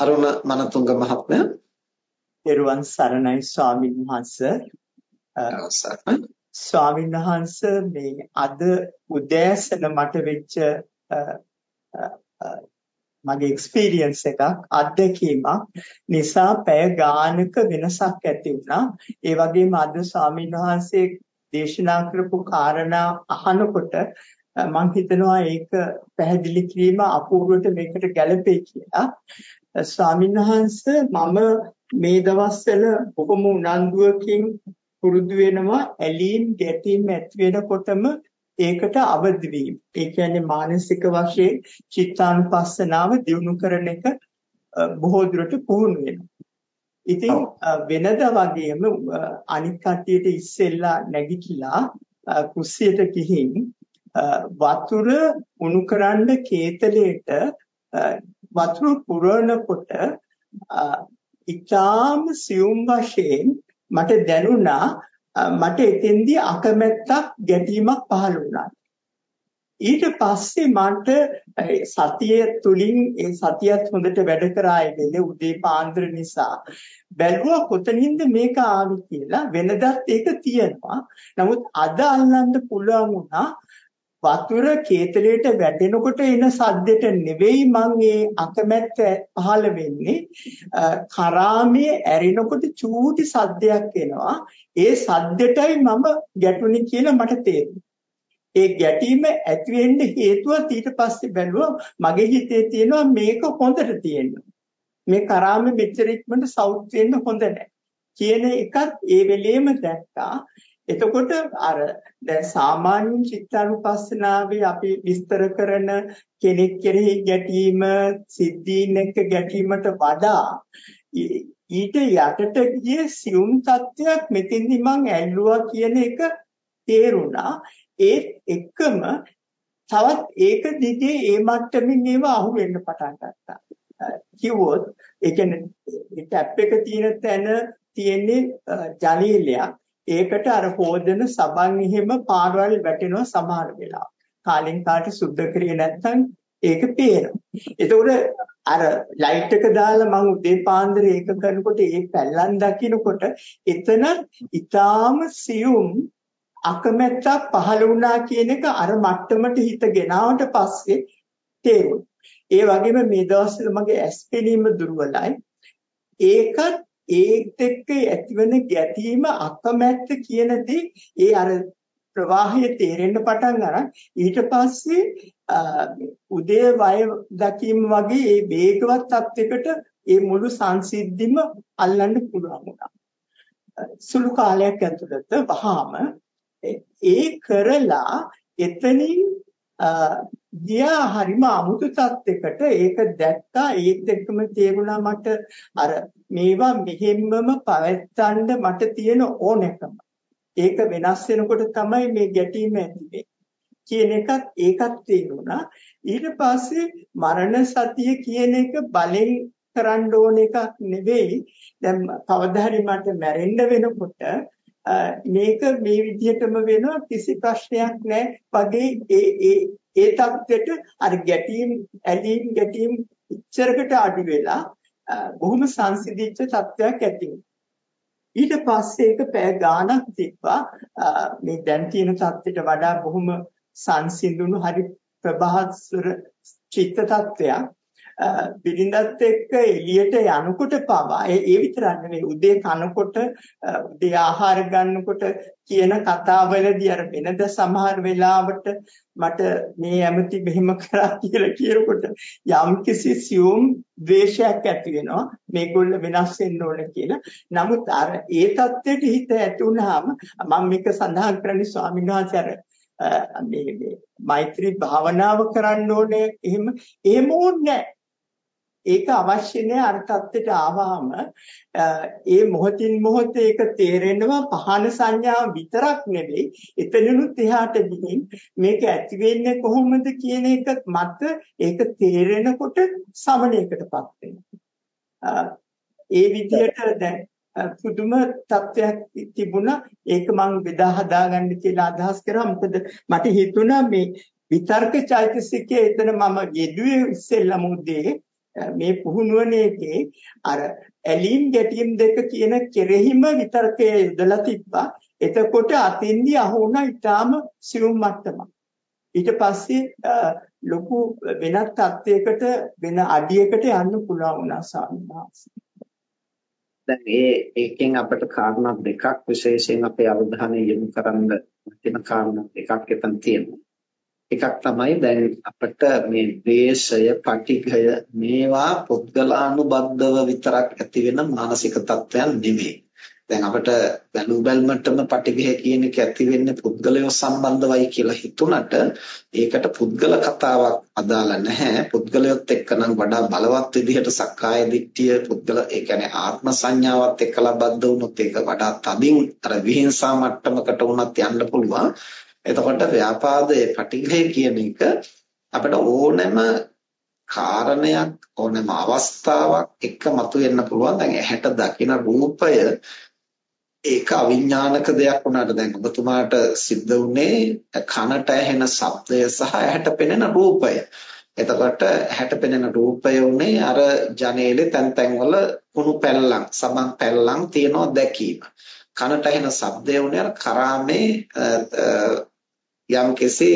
අරුණ මනතුංග මහත්මයා. පෙරුවන් සරණයි ස්වාමීන් වහන්සේ. ස්වාමීන් වහන්සේ මේ අද උදෑසන මට වෙච්ච මගේ එක්ස්පීරියන්ස් එකක් අත්දැකීමක්. නිසා පැය ගානක වෙනසක් ඇති වුණා. ඒ වගේම අද ස්වාමීන් වහන්සේ දේශනා කරපු කාරණා අහනකොට මම හිතනවා ඒක පැහැදිලි කිරීම අපූර්වට මේකට ගැළපෙයි කියලා ස්වාමීන් වහන්සේ මම මේ දවස්වල බොහොම උනන්දුවකින් පුරුදු වෙනවා ඇලීම් ගැටීම් ඇති වෙනකොටම ඒකට අවදි වීම. ඒ කියන්නේ මානසික වශයෙන් චිත්තානුපස්සනාව දියුණු කරන එක බොහෝ දුරට පුහුණු වෙනවා. ඉතින් වෙනදා වගේම අනිත් කට්ටියට ඉස්සෙල්ලා නැගිටලා කුස්සියට ගිහින් වතුර උණු කරන්න කේතලයට වතුර පුරවනකොට ඉතාම සියුම් වශයෙන් මට දැනුණා මට එතෙන්දී අකමැත්තක් ගැටීමක් පහළ වුණා. ඊට පස්සේ මට සතිය තුලින් ඒ සතියත් හොඳට වැඩ කරා වෙලේ උදේ පාන්දර නිසා බැලුවා කොතනින්ද මේක ආවේ කියලා වෙනදත් ඒක තියෙනවා. නමුත් අද අල්ලන්න පුළුවන් වුණා වතුර කේතලයට වැටෙනකොට එන සද්දෙට නෙවෙයි මං ඒ අකමැත්ත පහළ වෙන්නේ. කරාමයේ ඇරිනකොට චූටි සද්දයක් එනවා. ඒ සද්දෙටයි මම ගැටුනේ කියලා මට තේරුණා ඒ ගැටීම ඇති වෙන්න හේතුව ඊට පස්සේ බැලුවා මගේ හිතේ තියෙනවා මේක හොඳට තියෙනවා. මේ කරාමේ මෙච්චර ඉක්මනට සවුත් වෙන්න හොඳ නැහැ. කියන එකත් ඒ වෙලේම දැක්කා. එතකොට අර දැන් සාමාන්‍ය චිත්තානුපස්සනාවේ අපි විස්තර කරන කෙනෙක් කෙරෙහි ගැටීම සිද්ධීන් එක්ක ගැටීමට වඩා ඊට යටට ගිය සියුම් තත්වයක් මෙතෙන්දි මං ඇල්ලුවා කියන එක තේරුණා. ඒත් එක්කම තවත් ඒක දිගේ ඒ මට්ටමින් ඒව අහු වෙන්න පටන් ගත්තා. කිව්වොත් ඒ කියන්නේ ටැප් එක තියෙන තැන තියෙන්නේ ජලීලයක්. ඒකට අර හොදන සබන් එහෙම පාරවල් වැටෙනවා සමහර වෙලාවට. කාලෙන් කාට සුද්ධ කරේ නැත්නම් ඒක පේනවා. එතකොට අර ලයිට් එක දාලා මම උදේ පාන්දර ඒක කරනකොට ඒ පැල්ලන් දකින්නකොට එතන ඊටාම සියුම් අකමැත්තක් පහළ වුණා කියන එක අර මට්ටමට හිත ගෙනාවට පස්සේ තේරුණා. ඒ වගේම මේ දවස්වල මගේ ඇස් පෙනීම දුර්වලයි. ඒකත් ඒත් එක්ක ඇතිවන ගැටීම අකමැත්ත කියන දේ ඒ අර ප්‍රවාහය තේරෙන්න පටන් අරන් ඊට පස්සේ උදේ වය දකීම වගේ ඒ වේගවත් තත්යකට ඒ මුළු සංසිද්ධිම අල්ලන්න පුළුවන් වුණා. සුළු කාලයක් ඇතුළත වහාම ඒ කරලා එතනින් ගියා හරිම අමුතු තත්යකට ඒක දැක්කා. ඒත් එක්කම තේරුණා මට අර මේවා මෙහෙම්මම පවත්තන්න මට තියෙන ඕනෑකම. ඒක වෙනස් වෙනකොට තමයි මේ ගැටීම ඇති කියන එකත් ඒකත් තේරුණා. ඊට පස්සේ මරණ සතිය කියන එක බලෙන් කරන්න ඕන එකක් නෙවෙයි. දැන් කවදා හරි මට මැරෙන්න වෙනකොට මේක මේ විදිහටම වෙනවා කිසි ප්‍රශ්නයක් නැහැ වගේ ඒ ඒ ඒ தත්වෙට අර ගැටීම් ඇලීම් ගැටීම් ඉච්චරකට අඩු වෙලා බොහොම සංසිඳිච්ච තත්වයක් ඇති ඊට පස්සේ ඒක පෑ ගාණක් තිබ්බා. මේ දැන් තියෙන தත්වෙට වඩා බොහොම සංසිඳුණු හරි ප්‍රභාස්වර චිත්ත තත්වයක් බිරිඳත් එක්ක එළියට යනකොට පවා ඒ විතරක් නෙවෙයි උදේ කනකොට උදේ ආහාර ගන්නකොට කියන කතාවලදී අර වෙනද සමහර වෙලාවට මට මේ ඇමති මෙහෙම කරා කියලා කියනකොට යම් කිසි සියුම් ද්වේෂයක් ඇති වෙනවා මේගොල්ල වෙනස් වෙන්න ඕන කියලා. නමුත් අර ඒ தත්ත්වයට හිත ඇති වුනහම මම මේක සඳහන් කරන්නේ ස්වාමීන් වහන්සේ අර මේ මෛත්‍රී භාවනාව කරන්න ඕනේ එහෙම එහෙම ඕනේ නැහැ. ඒක අවශ්‍ය නෑ අර தත්ත්වයට ආවහම ඒ මොහොතින් මොහොත ඒක තේරෙනවා පහන සංඥාව විතරක් නෙවෙයි එතනිනුත් එහාට ගිහින් මේක ඇති වෙන්නේ කොහොමද කියන එක මත ඒක තේරෙනකොට සමණයකටපත් වෙනවා. ඒ විදිහට දැන් පුදුම තත්ත්වයක් තිබුණා. ඒක මම බෙදා හදාගන්න කියලා අදහස් කරා. මොකද මට හිතුණා මේ විතර්ක චෛතසිකයේ එතන මම යෙදුවේ ඉස්සෙල්ලම උදේ. මේ පුහුණුවන එකේ අර ඇලීම් ගැටීම් දෙක කියන කෙරෙහිම විතරකයේ යොදලා තිබ්බා. එතකොට අතින්දි අහුණා ඊටාම සියුම් මට්ටමක්. ඊට පස්සේ ලොකු වෙනත් තත්යකට වෙන අඩියකට යන්න පුළුවන් වුණා සාමිනාස්. දැන් ඒ එකෙන් අපිට කාරණා දෙකක් විශේෂයෙන් අපේ අවධානය යොමු කරන්න තියෙන කාරණා දෙකක් එතන තියෙනවා. එකක් තමයි දැන් අපිට මේ ද්වේෂය, පටිඝය මේවා පුද්ගලානුබද්ධව විතරක් ඇති වෙන මානසික තත්ත්වයන් නෙමෙයි. දැන් අපිට බැලු බැලමටම පටිඝය කියන එක ඇති වෙන්නේ පුද්ගලයෝ සම්බන්ධවයි කියලා හිතුණට ඒකට පුද්ගල කතාවක් අදාළ නැහැ පුද්ගලයොත් එක්කනම් වඩා බලවත් විදිහට සක්කාය දිට්ඨිය පුද්ගල ඒ කියන්නේ ආත්ම සංඥාවත් එක්කලා බද්ධ වුණොත් ඒක වඩා තදින් අර විහිංසා මට්ටමකට වුණත් යන්න පුළුවන් එතකොට ව්‍යාපාදයේ පටිඝය කියන එක අපිට ඕනෑම කාරණයක් ඕනෑම අවස්ථාවක් එක්ක මතුවෙන්න පුළුවන් දැන් ඇහැට දකින රූපය ඒක අවිඥානික දෙයක් වුණාට දැන් ඔබතුමාට සිද්ධ වුණේ කනට ඇහෙන ශබ්දය සහ ඇහැට පෙනෙන රූපය. එතකොට ඇහැට පෙනෙන රූපය උනේ අර ජනේලේ තැන් තැන්වල කුණු පැල්ලම්, සබන් පැල්ලම් තියනවා දැකීම. කනට ඇහෙන ශබ්දය උනේ අර කරාමේ යම්කිසි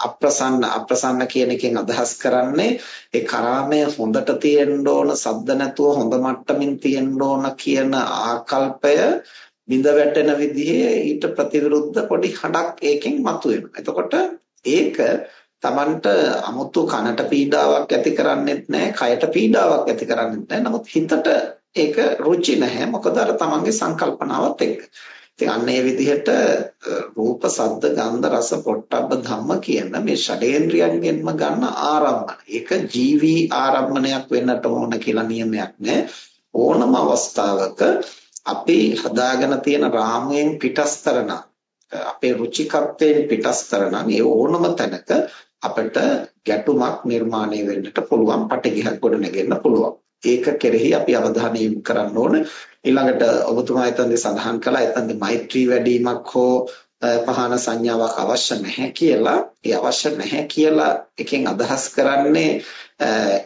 අප්‍රසන්න අප්‍රසන්න කියන එකෙන් අදහස් කරන්නේ ඒ කරාමය හොඳට තියෙන්න ඕන සද්ද නැතුව හොඳ මට්ටමින් තියෙන්න ඕන කියන ආකල්පය බිඳ වැටෙන විදිහේ ඊට ප්‍රතිවිරුද්ධ පොඩි හඩක් ඒකෙන් මතුවෙනවා. එතකොට ඒක Tamanට 아무තු කනට පීඩාවක් ඇති කරන්නේත් නැහැ, කයට පීඩාවක් ඇති කරන්නේත් නැහැ. නමුත් හිතට ඒක රුචි නැහැ. මොකද අර Tamanගේ සංකල්පනාවත් එක්ක. ඉතින් අන්න ඒ විදිහට රූප, ශබ්ද, ගන්ධ, රස, පොට්ටබ්බ ධම්ම කියන මේ ෂඩේන්ද්‍රයන්ගෙන්ම ගන්න ආරම්භන. ඒක ජීවි ආරම්භනයක් වෙන්නට ඕන කියලා නියමයක් නෑ. ඕනම අවස්ථාවක අපි හදාගෙන තියෙන රාමුවෙන් පිටස්තරන අපේ රුචිකත්වයෙන් පිටස්තරන මේ ඕනම තැනක අපිට ගැටුමක් නිර්මාණය වෙන්නට පුළුවන්, පටිඝයක් ගොඩනගෙන්න පුළුවන්. ඒක කෙරෙහි අපි අවධානය යොමු කරන්න ඕන. ඊළඟට ඔබතුමා එතනදී සඳහන් කළා එතනදී මෛත්‍රී වැඩිවීමක් හෝ පහන සංඥාවක් අවශ්‍ය නැහැ කියලා. ඒ අවශ්‍ය නැහැ කියලා එකෙන් අදහස් කරන්නේ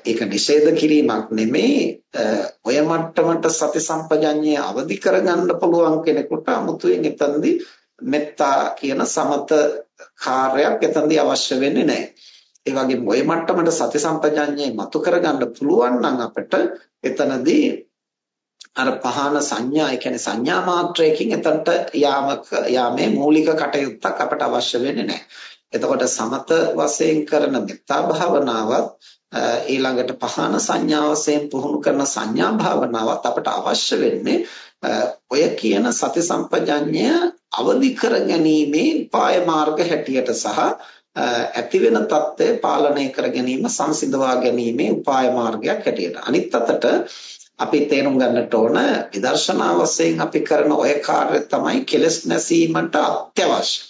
ඒක නිෂේධ කිරීමක් නෙමෙයි ඔය මට්ටමට සති සම්පජඤ්ඤය අවදි කරගන්න පුළුවන් කෙනෙකුට 아무තුවෙන් එතනදී මෙත්තා කියන සමත කාර්යයක් එතනදී අවශ්‍ය වෙන්නේ නැහැ. ඒ වගේම ওই මට්ටමට සති සම්පජාඤ්ඤේ මතු කරගන්න පුළුවන් නම් අපිට එතනදී අර පහන සංඥා ඒ කියන්නේ සංඥා මාත්‍රයකින් එතනට යාමක යාමේ මූලික කටයුත්තක් අපට අවශ්‍ය වෙන්නේ නැහැ. එතකොට සමත වශයෙන් කරන මෙත්තා භාවනාවත් ඊළඟට පහන සංඥා වශයෙන් පුහුණු කරන සංඥා භාවනාවත් අපට අවශ්‍ය වෙන්නේ ඔය කියන සති සම්පජඤ්ඤය අවදි කර ගැනීමේ උපාය මාර්ග හැටියට සහ ඇති වෙන தත්ත්වය පාලනය කර ගැනීම සංසිඳවා ගැනීමේ උපාය මාර්ගයක් හැටියට. අනිත් අතට අපි තේරුම් ගන්නට ඕන විදර්ශනා වශයෙන් අපි කරන ඔය කාර්ය තමයි කෙලස් නැසීමට අත්‍යවශ්‍ය.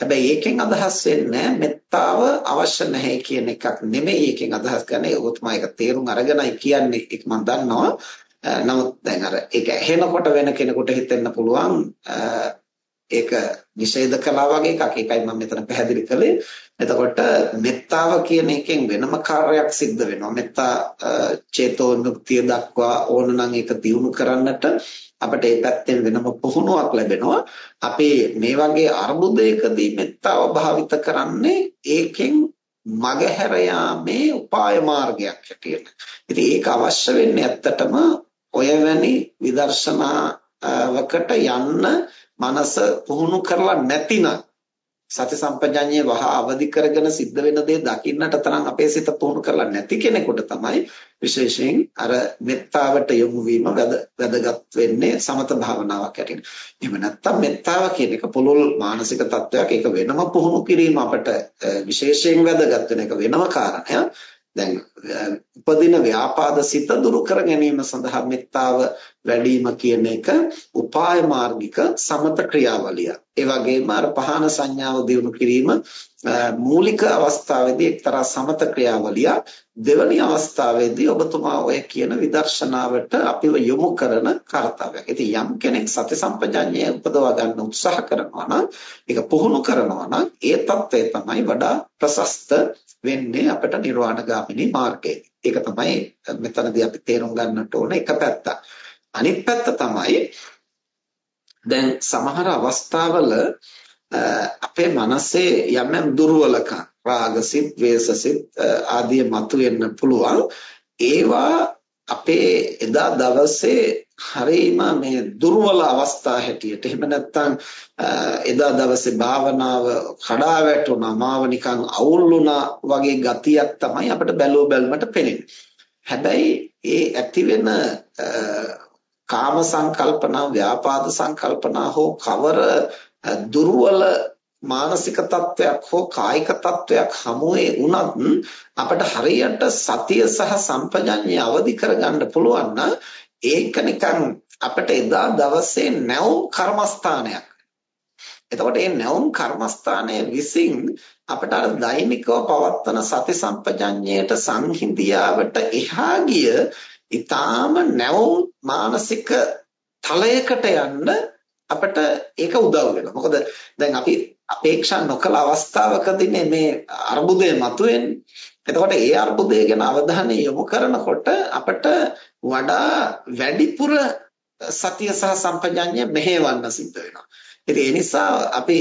හැබැයි ඒකෙන් අදහස් වෙන්නේ මෙත්තාව අවශ්‍ය නැහැ කියන එකක් නෙමෙයි ඒකෙන් අදහස් ගන්නේ ඔබතුමා ඒක තේරුම් අරගෙනයි කියන්නේ ඒක මම දන්නවා. නමුත් දැන් අර ඒක ඇහෙනකොට වෙන කෙනෙකුට හිතෙන්න පුළුවන් ඒක නිෂේධ කළා වගේ එකක්. ඒකයි මම මෙතන පැහැදිලි කළේ. එතකොට මෙත්තාව කියන එකෙන් වෙනම කාර්යයක් සිද්ධ වෙනවා. මෙත්තා චේතෝ මුක්තිය දක්වා ඕනනම් ඒක දියුණු කරන්නට අපිට ඒ පැත්තෙන් වෙනම පුහුණුවක් ලැබෙනවා. අපි මේ වගේ අර්බුදයකදී මෙත්තාව භාවිත කරන්නේ ඒකෙන් මගහැර යාමේ උපාය මාර්ගයක් හැටියට. ඉතින් ඒක අවශ්‍ය වෙන්නේ ඇත්තටම ඔය වැනි විදර්ශනාවකට යන්න මනස පුහුණු කරලා නැතිනම් සති සම්පජඤ්ඤය වහ අවදි කරගෙන සිද්ධ වෙන දේ දකින්නට තරම් අපේ සිත පුහුණු කරලා නැති කෙනෙකුට තමයි විශේෂයෙන් අර මෙත්තාවට යොමු වීම වැදගත් වෙන්නේ සමත භාවනාවක් ඇටින්. එහෙම නැත්නම් මෙත්තාව කියන එක පුළුල් මානසික තත්වයක් ඒක වෙනම පුහුණු කිරීම අපට විශේෂයෙන් වැදගත් වෙන එක වෙනම කාරණයක්. දැන් උපදින ව්‍යාපාද සිත දුරු කර ගැනීම සඳහා මෙත්තාව වැඩිම කියන එක උපාය මාර්ගික සමත ක්‍රියාවලිය. ඒ වගේම අර පහන සංඥාව දිනු කිරීම මූලික අවස්ථාවේදී එක්තරා සමත ක්‍රියාවලිය දෙවැනි අවස්ථාවේදී ඔබතුමා ඔය කියන විදර්ශනාවට අපිව යොමු කරන කාර්යයක්. ඉතින් යම් කෙනෙක් සති සම්පජාඤ්ඤය උපදවා ගන්න උත්සාහ කරනවා නම් ඒක පුහුණු කරනවා නම් ඒ తත්වය තමයි වඩා ප්‍රශස්ත වෙන්නේ අපට නිර්වාණගාමිනී මාර්ගයේ. ඒක තමයි මෙතනදී අපි තේරුම් ගන්නට ඕන එක පැත්තක්. අනිත් පැත්ත තමයි දැන් සමහර අවස්ථාවල අපේ මනසේ යම් යම් දුර්වලකම් රාගසිත, ද්වේෂසිත ආදී මතුවෙන්න පුළුවන්. ඒවා අපේ එදා දවසේ හරීම මේ දුර්වල අවස්ථා හැටියට එහෙම නැත්නම් එදා දවසේ භාවනාව කඩා වැටුණා මාව නිකන් අවුල් වුණා වගේ ගතියක් තමයි අපිට බැලුව බැලමට පෙනෙන්නේ. හැබැයි ඒ ඇති වෙන කාම සංකල්පනා ව්‍යාපාද සංකල්පනා හෝ කවර දුර්වල මානසික තත්වයක් හෝ කායික තත්වයක් හමුවේ වුණත් අපිට හරියට සතිය සහ සම්පජඤ්ඤය අවදි කරගන්න පුළුවන් නම් ඒක නිකන් අපිට එදා දවසේ නැවුම් කර්මස්ථානයක්. එතකොට මේ නැවුම් කර්මස්ථානයේ විසින් අපිට අර දෛනිකව පවත්වන සති සම්පජඤ්ඤයට සංහිඳියාවට එහා ගිය ඊටාම නැවුම් මානසික තලයකට යන්න අපිට ඒක උදව් වෙනවා. මොකද දැන් අපි අපේක්ෂා නොකළ අවස්ථාවකදී මේ අර්බුදය මතුවෙන්නේ. එතකොට ඒ අර්බුදය ගැන අවධානය යොමු කරනකොට අපට වඩා වැඩිපුර සතිය සහ සම්පජඤ්ඤය මෙහෙවන්න සිද්ධ වෙනවා. ඉතින් ඒ නිසා අපි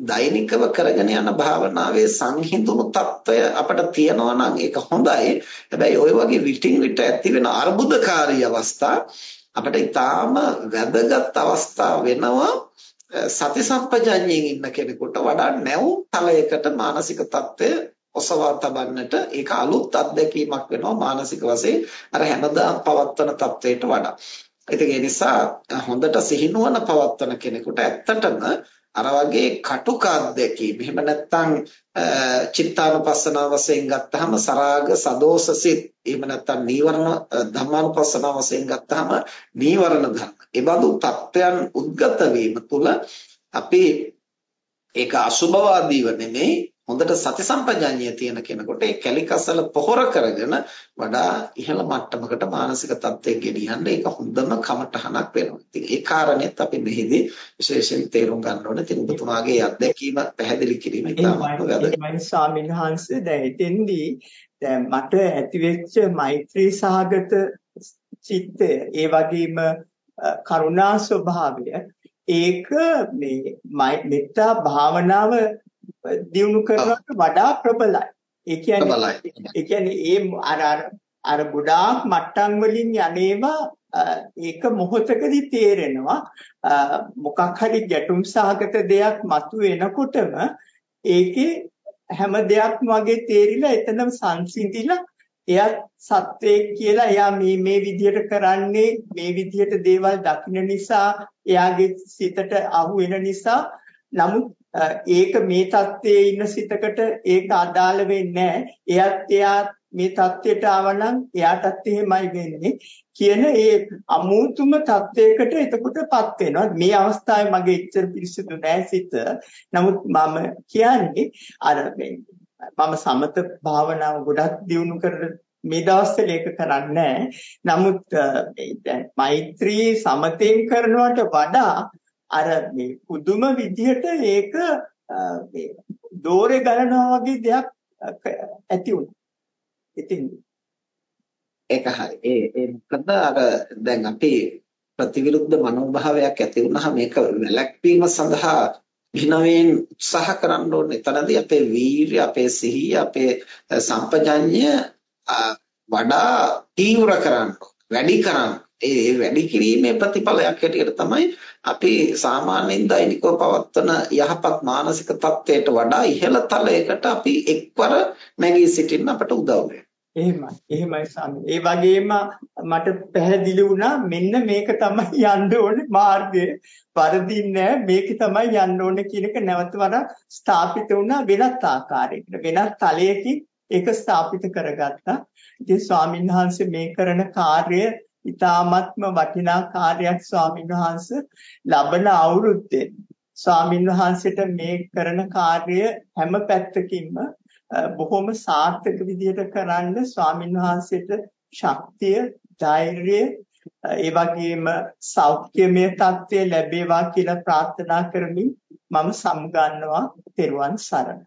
දෛනිකව කරගෙන යන භාවනාවේ සංහිඳුණු తত্ত্বය අපිට තියෙනවා නම් ඒක හොඳයි. හැබැයි ওই වගේ විටින් විට ඇති වෙන අර්බුදකාරී අවස්ථා අපිට ඊටාම වැදගත් අවස්ථා වෙනවා. සති සම්පජඤ්ඤයෙන් ඉන්න කෙනෙකුට වඩා නැව් තලයකට මානසික తত্ত্বය ඔසවා තබන්නට ඒක අලුත් අත්දැකීමක් වෙනවා මානසික වශයෙන් අර හැමදාම පවත්වන තත්වයට වඩා. ඉතින් ඒ නිසා හොඳට සිහිනුවන පවත්වන කෙනෙකුට ඇත්තටම අර වගේ කටුක අත්දැකීම් එහෙම නැත්නම් චිත්තානුපස්සනාව වශයෙන් ගත්තාම සරාග සදෝසසිත එහෙම නැත්නම් නීවරණ ධම්මානුපස්සනාව වශයෙන් ගත්තාම නීවරණ ධර්ම. ඒ බඳු தත්වයන් උද්ගත වීම තුළ අපි ඒක අසුභවාදීව නෙමෙයි හොඳට සති සම්පජාඤ්ඤය තියෙන කෙනෙකුට ඒ කැලිකසල පොහොර කරගෙන වඩා ඉහළ මට්ටමකට මානසික තත්ත්වයක් ගෙනියන්න ඒක හොඳම කමටහනක් වෙනවා. ඉතින් ඒ කාරණෙත් අපි මෙහිදී විශේෂයෙන් තේරුම් ගන්න ඕනේ. ඉතින් ඔබතුමාගේ අත්දැකීම පැහැදිලි කිරීම ඉතාමත් වැදගත්. මම ස්වාමීන් වහන්සේ දැන් එතෙන්දී දැන් මට ඇතිවෙච්ච මෛත්‍රී සහගත චිත්තය ඒ වගේම කරුණා ස්වභාවය ඒක මේ මෙත්තා භාවනාව දියුණු කරනවට වඩා ප්‍රබලයි. ඒ කියන්නේ ඒ කියන්නේ ඒ අර අර ගොඩාක් මට්ටම් වලින් යන්නේවා ඒක මොහොතකදී තේරෙනවා මොකක් හරි ගැටුම් සහගත දෙයක් මතුවෙනකොටම ඒකේ හැම දෙයක්ම වගේ තේරිලා එතනම සංසිඳිලා එයත් සත්වයක් කියලා එයා මේ මේ විදියට කරන්නේ මේ විදියට දේවල් දකින්න නිසා එයාගේ සිතට අහු වෙන නිසා නමුත් ඒක මේ தත්ත්වයේ ඉන්න සිතකට ඒක අදාළ වෙන්නේ නැහැ. එයත් එයාත් මේ தත්ත්වයට ආවනම් එයාටත් එහෙමයි වෙන්නේ කියන ඒ අමූතුම தත්ත්වයකට එතකොටපත් වෙනවා. මේ අවස්ථාවේ මගේ ඉච්ඡර පිරිසිදු නැහැ සිත. නමුත් මම කියන්නේ අර මම සමත භාවනාව ගොඩක් දියුණු කර මේ දවස්වල ඒක කරන්නේ නමුත් මේ මෛත්‍රී සමතෙන් කරනවට වඩා අර මේ පුදුම විදිහට ඒක මේ දෝරේ ගලනවා වගේ දෙයක් ඇති වුණා. ඉතින් ඒක හරි. ඒ ඒ මොකද අර දැන් අපි ප්‍රතිවිරුද්ධ මනෝභාවයක් ඇති වුණාම මේක වැළැක්වීම සඳහා විනවයෙන් උත්සාහ කරන්න ඕනේ. එතනදී අපේ වීරිය, අපේ සිහිය, අපේ සම්පජඤ්ඤය වඩා තීව්‍ර කරන්න, වැඩි කරන්න. ඒ වැඩි කිරීමේ ප්‍රතිඵලයක් හැටියට තමයි අපි සාමාන්‍යයෙන් දෛනිකව පවත්වන යහපත් මානසික තත්ත්වයට වඩා ඉහළ තලයකට අපි එක්වර නැගී සිටින්න අපට උදව් එහෙමයි එහෙමයි සාමි. ඒ වගේම මට පැහැදිලි වුණා මෙන්න මේක තමයි යන්න ඕනේ මාර්ගය. වරදින්නේ මේක තමයි යන්න ඕනේ කියන එක නැවත වරක් ස්ථාපිත වුණා වෙනත් ආකාරයකට. වෙනත් තලයකින් ඒක ස්ථාපිත කරගත්තා. ඉතින් ස්වාමීන් වහන්සේ මේ කරන කාර්යය ඊ타ත්ම වටිනා කාර්යයක් ස්වාමීන් වහන්සේ ලබන අවුරුද්දේ ස්වාමීන් වහන්සේට මේ කරන කාර්යය හැම පැත්තකින්ම බොහොම සාර්ථක විදිහට කරන්න ස්වාමීන් වහන්සේට ශක්තිය ධෛර්යය ඒ වගේම සෞඛ්‍යමය තත්ත්වය ලැබේවා කියලා ප්‍රාර්ථනා කරමින් මම සමුගන්නවා. තෙරුවන් සරණයි.